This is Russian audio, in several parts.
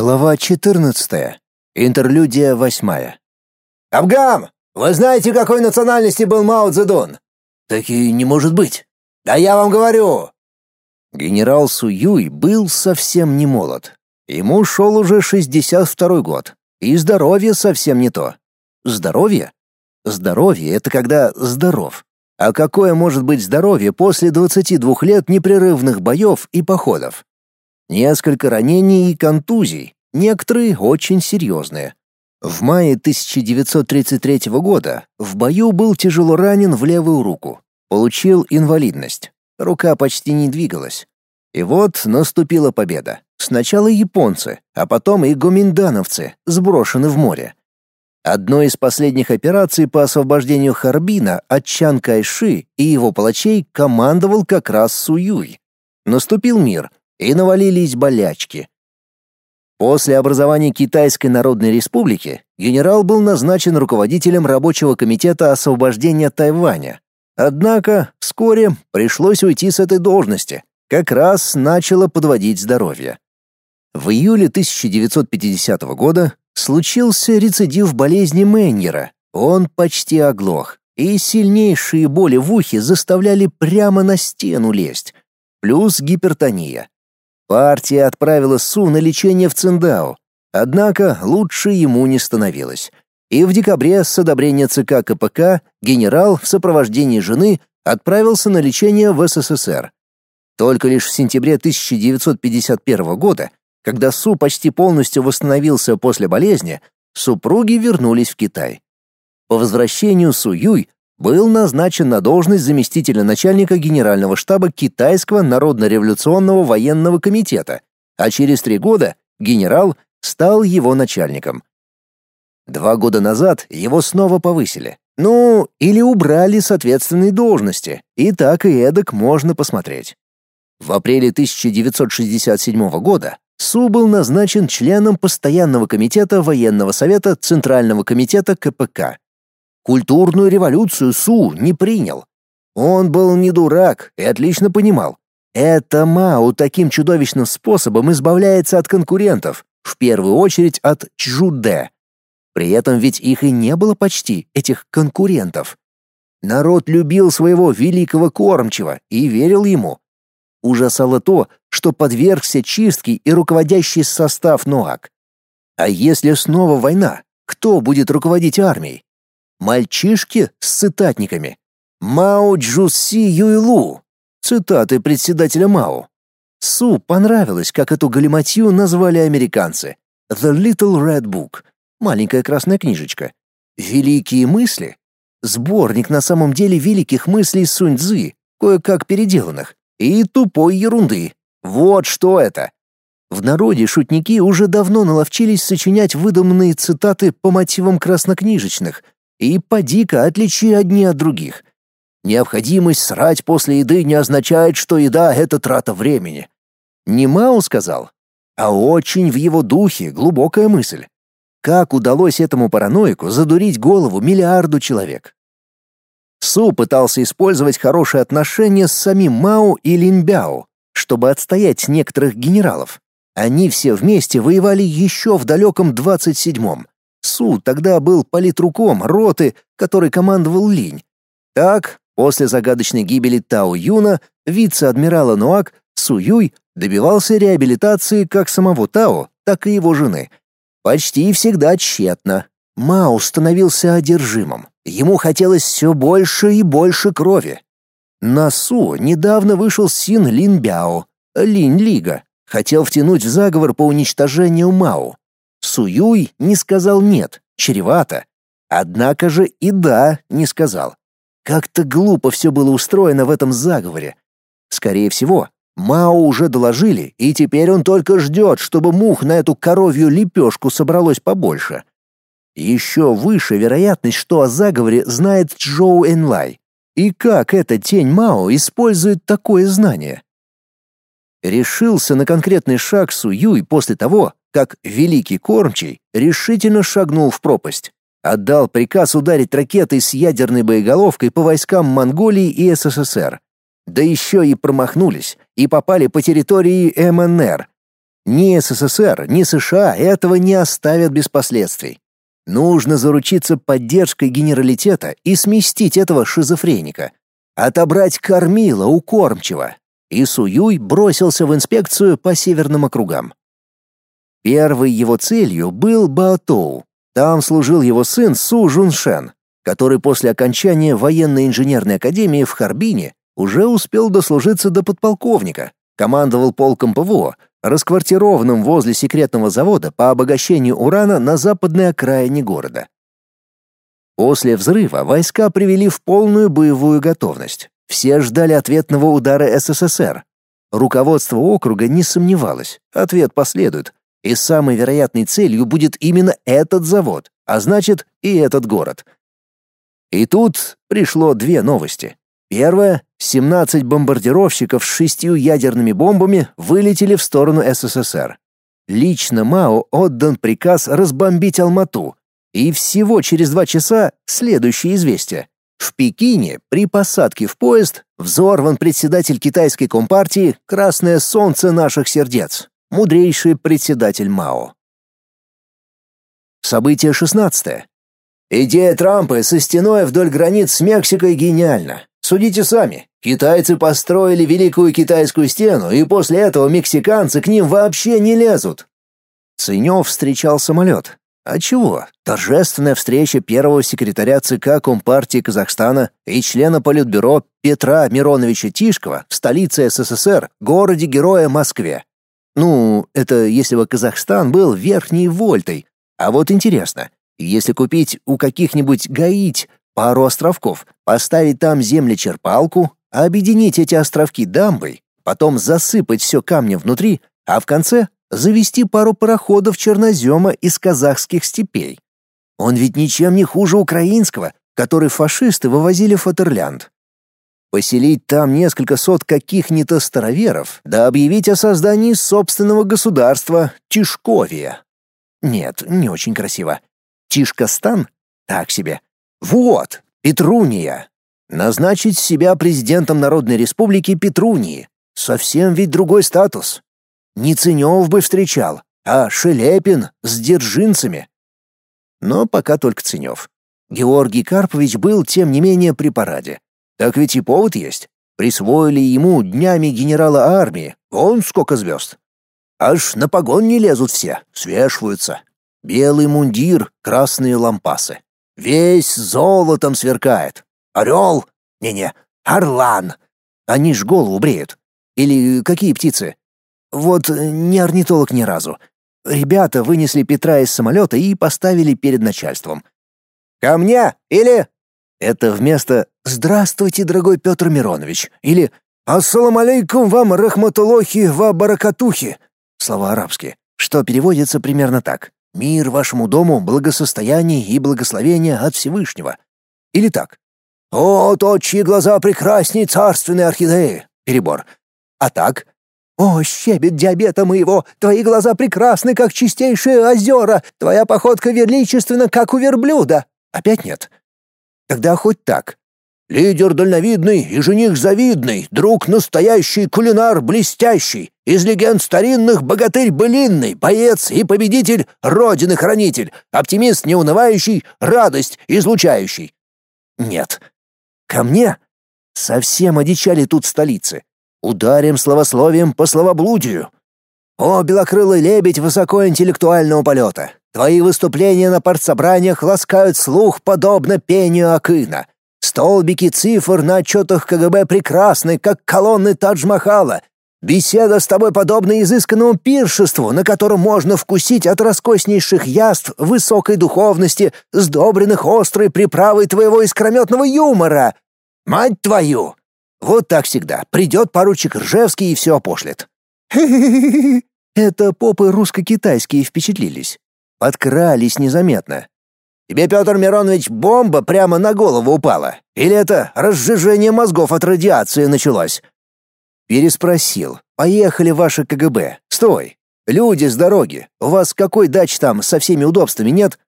Глава 14. Интерлюдия 8. Абгам, вы знаете, какой национальности был Мао Цзэдун? Таки не может быть. Да я вам говорю. Генерал Суюй был совсем не молод. Ему шел уже 62 год. И здоровье совсем не то. Здоровье? Здоровье — это когда здоров. А какое может быть здоровье после 22 лет непрерывных боев и походов? Несколько ранений и контузий, некоторые очень серьезные. В мае 1933 года в бою был тяжело ранен в левую руку. Получил инвалидность. Рука почти не двигалась. И вот наступила победа. Сначала японцы, а потом и гоминдановцы, сброшены в море. Одной из последних операций по освобождению Харбина от Чан Кайши и его палачей командовал как раз Суюй. Наступил мир, и навалились болячки. После образования Китайской Народной Республики генерал был назначен руководителем рабочего комитета освобождения Тайваня. Однако вскоре пришлось уйти с этой должности, как раз начало подводить здоровье. В июле 1950 года случился рецидив болезни Меннера. Он почти оглох, и сильнейшие боли в ухе заставляли прямо на стену лезть. Плюс гипертония. Партия отправила Су на лечение в Циндао, однако лучше ему не становилось. И в декабре с одобрения ЦК КПК генерал в сопровождении жены отправился на лечение в СССР. Только лишь в сентябре 1951 года, когда Су почти полностью восстановился после болезни, супруги вернулись в Китай. По возвращению Су Юй был назначен на должность заместителя начальника генерального штаба Китайского народно-революционного военного комитета, а через три года генерал стал его начальником. Два года назад его снова повысили. Ну, или убрали с ответственной должности, и так и эдак можно посмотреть. В апреле 1967 года Су был назначен членом постоянного комитета военного совета Центрального комитета КПК. Культурную революцию Су не принял. Он был не дурак и отлично понимал. Это Мао таким чудовищным способом избавляется от конкурентов, в первую очередь от Чжуде. При этом ведь их и не было почти, этих конкурентов. Народ любил своего великого кормчего и верил ему. Ужасало то, что подвергся чистке и руководящий состав НОАК. А если снова война, кто будет руководить армией? Мальчишки с цитатниками. Мао Джуси Юйлу. Цитаты председателя Мао. Су понравилось, как эту галиматью назвали американцы. The Little Red Book. Маленькая красная книжечка. Великие мысли. Сборник на самом деле великих мыслей Сунь Цзы, кое-как переделанных. И тупой ерунды. Вот что это. В народе шутники уже давно наловчились сочинять выдуманные цитаты по мотивам краснокнижечных — и поди-ка отличи одни от других. Необходимость срать после еды не означает, что еда — это трата времени. Не Мао сказал, а очень в его духе глубокая мысль. Как удалось этому параноику задурить голову миллиарду человек? Су пытался использовать хорошие отношения с самим Мао и Линбяо, чтобы отстоять некоторых генералов. Они все вместе воевали еще в далеком 27-м, Су тогда был политруком роты, которой командовал Линь. Так, после загадочной гибели Тао Юна, вице-адмирала Нуак, Су Юй добивался реабилитации как самого Тао, так и его жены. Почти всегда тщетно. Мао становился одержимым. Ему хотелось все больше и больше крови. На Су недавно вышел Син Лин Бяо, Линь Лига, хотел втянуть в заговор по уничтожению Мао. Суюй не сказал «нет», чревато. Однако же и «да» не сказал. Как-то глупо все было устроено в этом заговоре. Скорее всего, Мао уже доложили, и теперь он только ждет, чтобы мух на эту коровью лепешку собралось побольше. Еще выше вероятность, что о заговоре знает Чжоу Энлай. И как эта тень Мао использует такое знание? Решился на конкретный шаг Суюй после того, как великий кормчий решительно шагнул в пропасть. Отдал приказ ударить ракетой с ядерной боеголовкой по войскам Монголии и СССР. Да еще и промахнулись, и попали по территории МНР. Ни СССР, ни США этого не оставят без последствий. Нужно заручиться поддержкой генералитета и сместить этого шизофреника. Отобрать кормила у кормчего. И Суюй бросился в инспекцию по северным округам. Первой его целью был Баотоу. Там служил его сын Су Жуншен, который после окончания военной инженерной академии в Харбине уже успел дослужиться до подполковника, командовал полком ПВО, расквартированным возле секретного завода по обогащению урана на западной окраине города. После взрыва войска привели в полную боевую готовность. Все ждали ответного удара СССР. Руководство округа не сомневалось, ответ последует, и самой вероятной целью будет именно этот завод, а значит и этот город. И тут пришло две новости. Первое — 17 бомбардировщиков с шестью ядерными бомбами вылетели в сторону СССР. Лично Мао отдан приказ разбомбить Алмату. И всего через два часа следующее известие. В Пекине при посадке в поезд взорван председатель китайской компартии «Красное солнце наших сердец», мудрейший председатель Мао. Событие 16. Идея Трампа со стеной вдоль границ с Мексикой гениальна. Судите сами. Китайцы построили Великую Китайскую стену, и после этого мексиканцы к ним вообще не лезут. Ценев встречал самолет. А чего? Торжественная встреча первого секретаря ЦК Компартии Казахстана и члена Политбюро Петра Мироновича Тишкова в столице СССР, городе-героя Москве. Ну, это если бы Казахстан был верхней вольтой. А вот интересно, если купить у каких-нибудь гаить пару островков, поставить там землечерпалку, объединить эти островки дамбой, потом засыпать все камнем внутри, а в конце завести пару пароходов чернозема из казахских степей. Он ведь ничем не хуже украинского, который фашисты вывозили в Фатерлянд. Поселить там несколько сот каких-нибудь староверов, да объявить о создании собственного государства Тишковия. Нет, не очень красиво. Тишкостан? Так себе. Вот, Петруния. Назначить себя президентом Народной Республики Петрунии. Совсем ведь другой статус. Не Ценев бы встречал, а Шелепин с Держинцами. Но пока только Ценев. Георгий Карпович был, тем не менее, при параде. Так ведь и повод есть. Присвоили ему днями генерала армии. Вон сколько звезд. Аж на погон не лезут все, свешиваются. Белый мундир, красные лампасы. Весь золотом сверкает. Орел? Не-не, орлан. Они ж голову бреют. Или какие птицы? Вот не орнитолог ни разу. Ребята вынесли Петра из самолета и поставили перед начальством. «Ко мне! Или...» Это вместо «Здравствуйте, дорогой Петр Миронович» или «Ассалам алейкум вам, рахматулохи ва баракатухи» слова арабские, что переводится примерно так. Мир вашему дому, благосостояние и благословение от Всевышнего. Или так. О, то, чьи глаза прекрасней царственной орхидеи. Перебор. А так. О, щебет диабета моего, твои глаза прекрасны, как чистейшие озера, твоя походка величественна, как у верблюда. Опять нет. Тогда хоть так. Лидер дальновидный и жених завидный, друг настоящий, кулинар блестящий, из легенд старинных богатырь былинный, боец и победитель, родины-хранитель, оптимист неунывающий, радость излучающий. Нет. Ко мне? Совсем одичали тут столицы. Ударим словословием по словоблудию. О, белокрылый лебедь высокоинтеллектуального полета! Твои выступления на партсобраниях ласкают слух, подобно пению акына. Столбики цифр на отчетах КГБ прекрасны, как колонны Тадж-Махала. Беседа с тобой подобна изысканному пиршеству, на котором можно вкусить от роскоснейших яств высокой духовности, сдобренных острой приправой твоего искрометного юмора. Мать твою! Вот так всегда. Придет поручик Ржевский и все опошлет. Это попы русско-китайские впечатлились. Подкрались незаметно. Тебе, Петр Миронович, бомба прямо на голову упала? Или это разжижение мозгов от радиации началось?» Переспросил. «Поехали ваши КГБ. Стой. Люди с дороги. У вас какой дач там со всеми удобствами нет?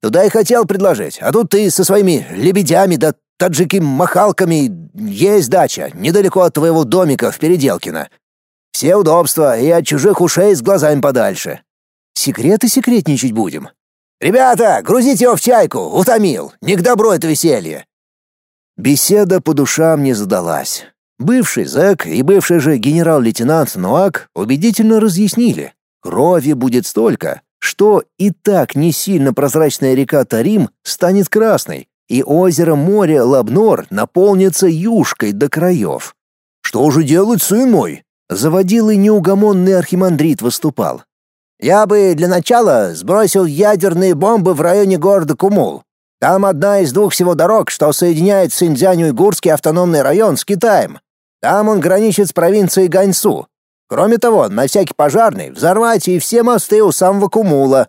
Туда и хотел предложить, а тут ты со своими лебедями да таджики-махалками. Есть дача, недалеко от твоего домика в Переделкино. Все удобства и от чужих ушей с глазами подальше. Секреты секретничать будем. Ребята, грузите его в чайку, утомил. Не к добру это веселье. Беседа по душам не задалась. Бывший зэк и бывший же генерал-лейтенант Нуак убедительно разъяснили. Крови будет столько, что и так не сильно прозрачная река Тарим станет красной, и озеро море Лабнор наполнится юшкой до краев. «Что же делать, сын мой?» Заводил и неугомонный архимандрит выступал. «Я бы для начала сбросил ядерные бомбы в районе города Кумул. Там одна из двух всего дорог, что соединяет Синьцзянь-Уйгурский автономный район с Китаем. Там он граничит с провинцией Ганьсу. Кроме того, на всякий пожарный взорвать и все мосты у самого Кумула.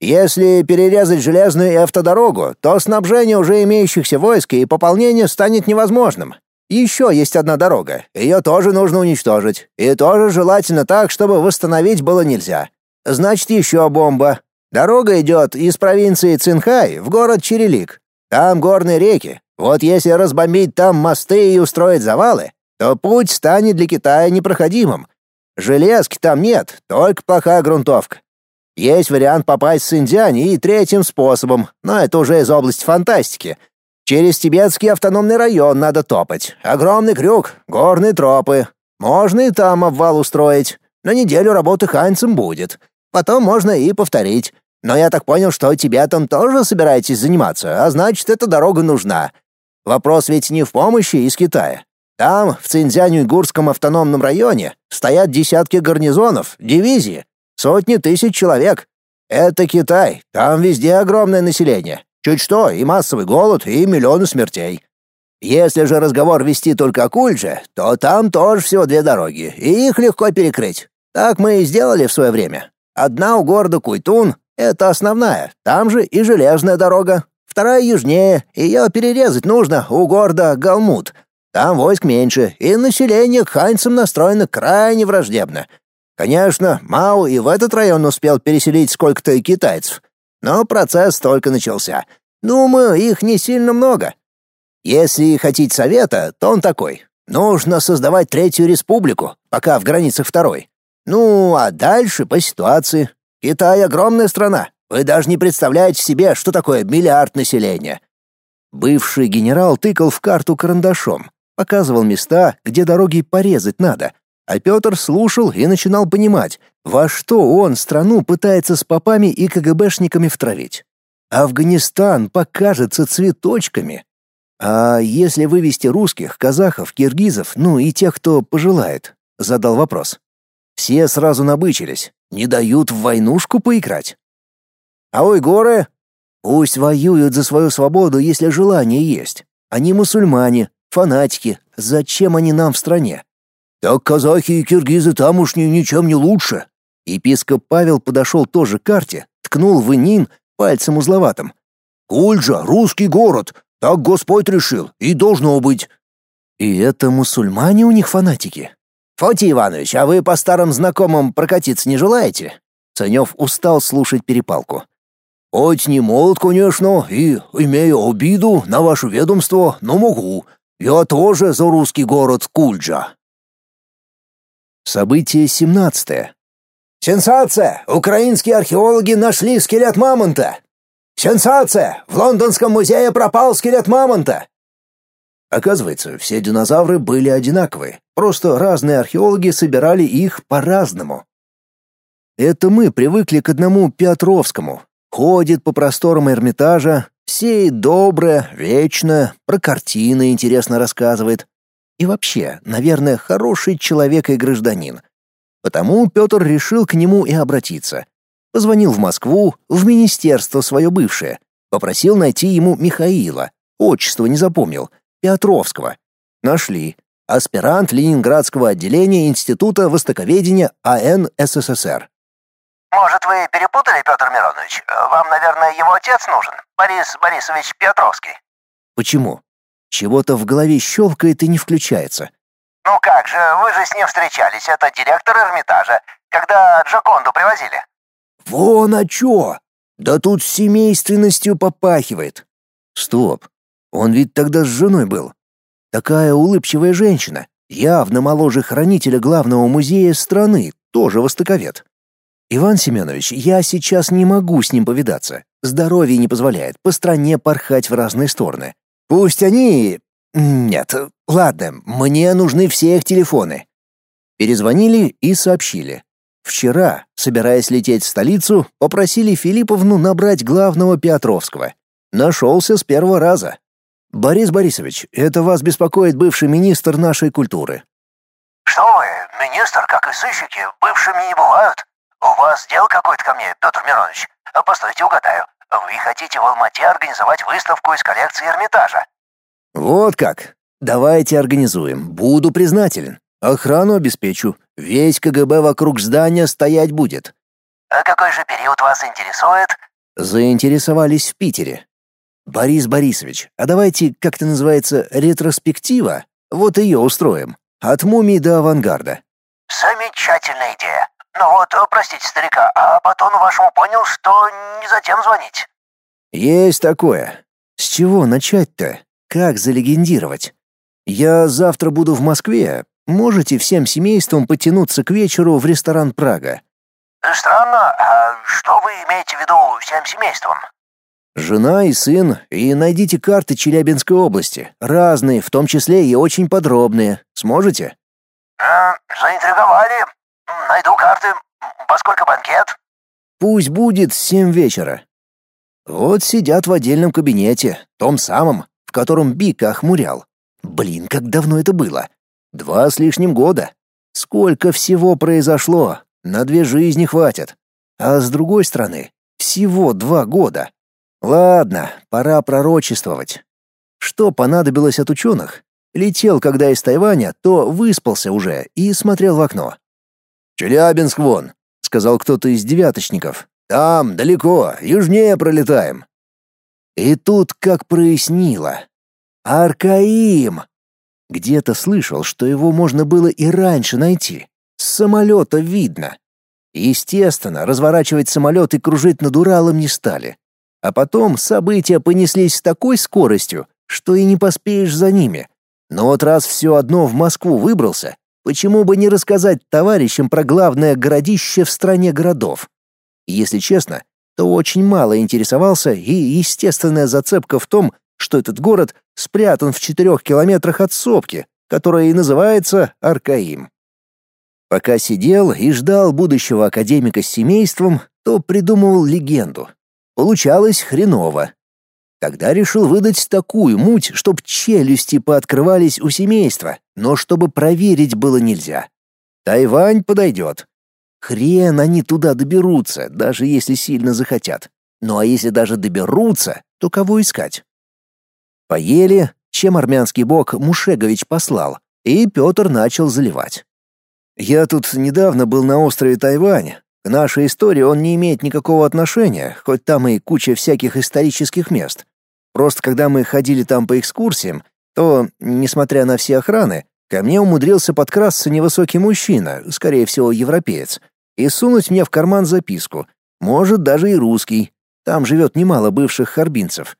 Если перерезать железную и автодорогу, то снабжение уже имеющихся войск и пополнение станет невозможным. Еще есть одна дорога, ее тоже нужно уничтожить. И тоже желательно так, чтобы восстановить было нельзя. Значит, еще бомба. Дорога идет из провинции Цинхай в город Черелик. Там горные реки. Вот если разбомбить там мосты и устроить завалы, то путь станет для Китая непроходимым. Железки там нет, только плохая грунтовка. Есть вариант попасть в Синьцзянь и третьим способом, но это уже из области фантастики. Через Тибетский автономный район надо топать. Огромный крюк, горные тропы. Можно и там обвал устроить. На неделю работы ханьцем будет. Потом можно и повторить. Но я так понял, что Тибетом тоже собираетесь заниматься, а значит, эта дорога нужна. Вопрос ведь не в помощи из Китая. Там, в Цинцзянь-Уйгурском автономном районе, стоят десятки гарнизонов, дивизии, сотни тысяч человек. Это Китай, там везде огромное население. Чуть что, и массовый голод, и миллионы смертей. Если же разговор вести только о Кульже, то там тоже всего две дороги, и их легко перекрыть. Так мы и сделали в свое время. Одна у города Куйтун — это основная, там же и железная дорога. Вторая южнее, ее перерезать нужно у города Галмут — там войск меньше, и население к ханьцам настроено крайне враждебно. Конечно, Мао и в этот район успел переселить сколько-то китайцев, но процесс только начался. Думаю, их не сильно много. Если хотите совета, то он такой. Нужно создавать Третью Республику, пока в границах Второй. Ну, а дальше по ситуации. Китай — огромная страна. Вы даже не представляете себе, что такое миллиард населения. Бывший генерал тыкал в карту карандашом показывал места, где дороги порезать надо, а Петр слушал и начинал понимать, во что он страну пытается с попами и КГБшниками втравить. Афганистан покажется цветочками. А если вывести русских, казахов, киргизов, ну и тех, кто пожелает, задал вопрос. Все сразу набычились, не дают в войнушку поиграть. А уйгуры? Пусть воюют за свою свободу, если желание есть. Они мусульмане, Фанатики, зачем они нам в стране? Так казахи и киргизы тамошние ничем не лучше. Епископ Павел подошел тоже к карте, ткнул в Инин пальцем узловатым. Кульджа — русский город, так Господь решил, и должно быть. И это мусульмане у них фанатики. Фотий Иванович, а вы по старым знакомым прокатиться не желаете? Ценев устал слушать перепалку. Хоть не молод, конечно, и имею обиду на ваше ведомство, но могу. Я тоже за русский город Кульджа. Событие 17. Сенсация! Украинские археологи нашли скелет мамонта. Сенсация! В лондонском музее пропал скелет мамонта. Оказывается, все динозавры были одинаковые, просто разные археологи собирали их по-разному. Это мы привыкли к одному Петровскому. Ходит по просторам Эрмитажа, все доброе, вечно, про картины интересно рассказывает. И вообще, наверное, хороший человек и гражданин. Потому Петр решил к нему и обратиться. Позвонил в Москву, в министерство свое бывшее. Попросил найти ему Михаила. Отчество не запомнил. Петровского. Нашли. Аспирант Ленинградского отделения Института Востоковедения АН СССР. Может, вы перепутали, Петр Миронович? Вам, наверное, его отец нужен, Борис Борисович Петровский. Почему? Чего-то в голове щелкает и не включается. Ну как же, вы же с ним встречались, это директор Эрмитажа, когда Джоконду привозили. Вон а чё! Да тут семейственностью попахивает. Стоп, он ведь тогда с женой был. Такая улыбчивая женщина, Явно моложе хранителя главного музея страны, тоже востоковед. Иван Семенович, я сейчас не могу с ним повидаться. Здоровье не позволяет по стране порхать в разные стороны. Пусть они... Нет, ладно, мне нужны все их телефоны. Перезвонили и сообщили. Вчера, собираясь лететь в столицу, попросили Филипповну набрать главного Петровского. Нашелся с первого раза. Борис Борисович, это вас беспокоит бывший министр нашей культуры. Что вы, министр, как и сыщики, бывшими не бывают. У вас дело какое-то ко мне, Петр Миронович. Постойте, угадаю. Вы хотите в Алмате организовать выставку из коллекции Эрмитажа? Вот как. Давайте организуем. Буду признателен. Охрану обеспечу. Весь КГБ вокруг здания стоять будет. А какой же период вас интересует? Заинтересовались в Питере. Борис Борисович, а давайте, как это называется, ретроспектива? Вот ее устроим. От мумии до авангарда. Замечательная идея. Ну вот, простите старика, а потом вашему понял, что не затем звонить. Есть такое. С чего начать-то? Как залегендировать? Я завтра буду в Москве. Можете всем семейством потянуться к вечеру в ресторан Прага. Странно, а что вы имеете в виду всем семейством? Жена и сын, и найдите карты Челябинской области. Разные, в том числе и очень подробные. Сможете? А, заинтриговали. Найду карты. Поскольку банкет? Пусть будет семь вечера. Вот сидят в отдельном кабинете, том самом, в котором Бика охмурял. Блин, как давно это было. Два с лишним года. Сколько всего произошло, на две жизни хватит. А с другой стороны, всего два года. Ладно, пора пророчествовать. Что понадобилось от ученых? Летел, когда из Тайваня, то выспался уже и смотрел в окно. «Челябинск вон», — сказал кто-то из девяточников. «Там, далеко, южнее пролетаем». И тут как прояснило. Аркаим! Где-то слышал, что его можно было и раньше найти. С самолета видно. Естественно, разворачивать самолет и кружить над Уралом не стали. А потом события понеслись с такой скоростью, что и не поспеешь за ними. Но вот раз все одно в Москву выбрался, почему бы не рассказать товарищам про главное городище в стране городов? Если честно, то очень мало интересовался, и естественная зацепка в том, что этот город спрятан в четырех километрах от сопки, которая и называется Аркаим. Пока сидел и ждал будущего академика с семейством, то придумывал легенду, Получалось хреново. Тогда решил выдать такую муть, чтоб челюсти пооткрывались у семейства, но чтобы проверить было нельзя. Тайвань подойдет. Хрен они туда доберутся, даже если сильно захотят. Ну а если даже доберутся, то кого искать? Поели, чем армянский бог Мушегович послал, и Петр начал заливать. Я тут недавно был на острове Тайвань, к нашей истории он не имеет никакого отношения, хоть там и куча всяких исторических мест. Просто когда мы ходили там по экскурсиям, то, несмотря на все охраны, ко мне умудрился подкрасться невысокий мужчина, скорее всего, европеец, и сунуть мне в карман записку, может, даже и русский. Там живет немало бывших харбинцев.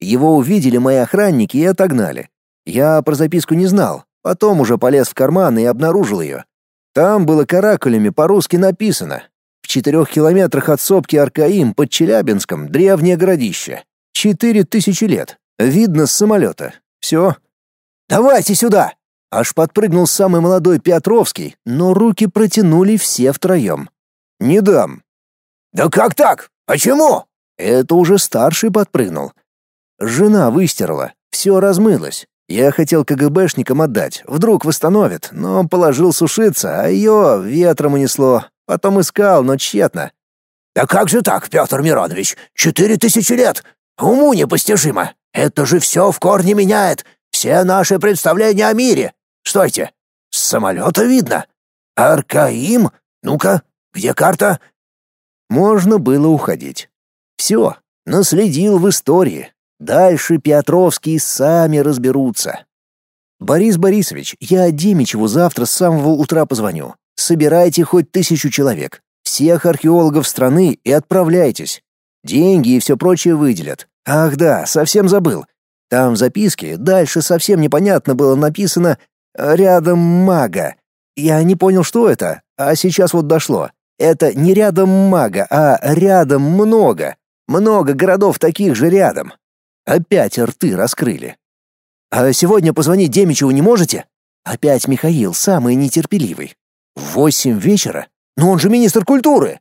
Его увидели мои охранники и отогнали. Я про записку не знал, потом уже полез в карман и обнаружил ее. Там было каракулями по-русски написано четырех километрах от сопки Аркаим под Челябинском древнее городище. Четыре тысячи лет. Видно с самолета. Все. «Давайте сюда!» Аж подпрыгнул самый молодой Петровский, но руки протянули все втроем. «Не дам». «Да как так? Почему?» Это уже старший подпрыгнул. Жена выстирала, все размылось. Я хотел КГБшникам отдать, вдруг восстановят, но положил сушиться, а ее ветром унесло. Потом искал, но тщетно. «Да как же так, Петр Миронович? Четыре тысячи лет! Уму непостижимо! Это же все в корне меняет! Все наши представления о мире! Стойте! С самолета видно! Аркаим? Ну-ка, где карта?» Можно было уходить. Все, наследил в истории. Дальше Петровские сами разберутся. Борис Борисович, я Демичеву завтра с самого утра позвоню. Собирайте хоть тысячу человек, всех археологов страны и отправляйтесь. Деньги и все прочее выделят. Ах да, совсем забыл. Там в записке дальше совсем непонятно было написано Рядом мага. Я не понял, что это, а сейчас вот дошло. Это не рядом мага, а рядом много. Много городов таких же рядом. Опять рты раскрыли. А сегодня позвонить Демичеву не можете? Опять Михаил, самый нетерпеливый. Восемь вечера? Но он же министр культуры.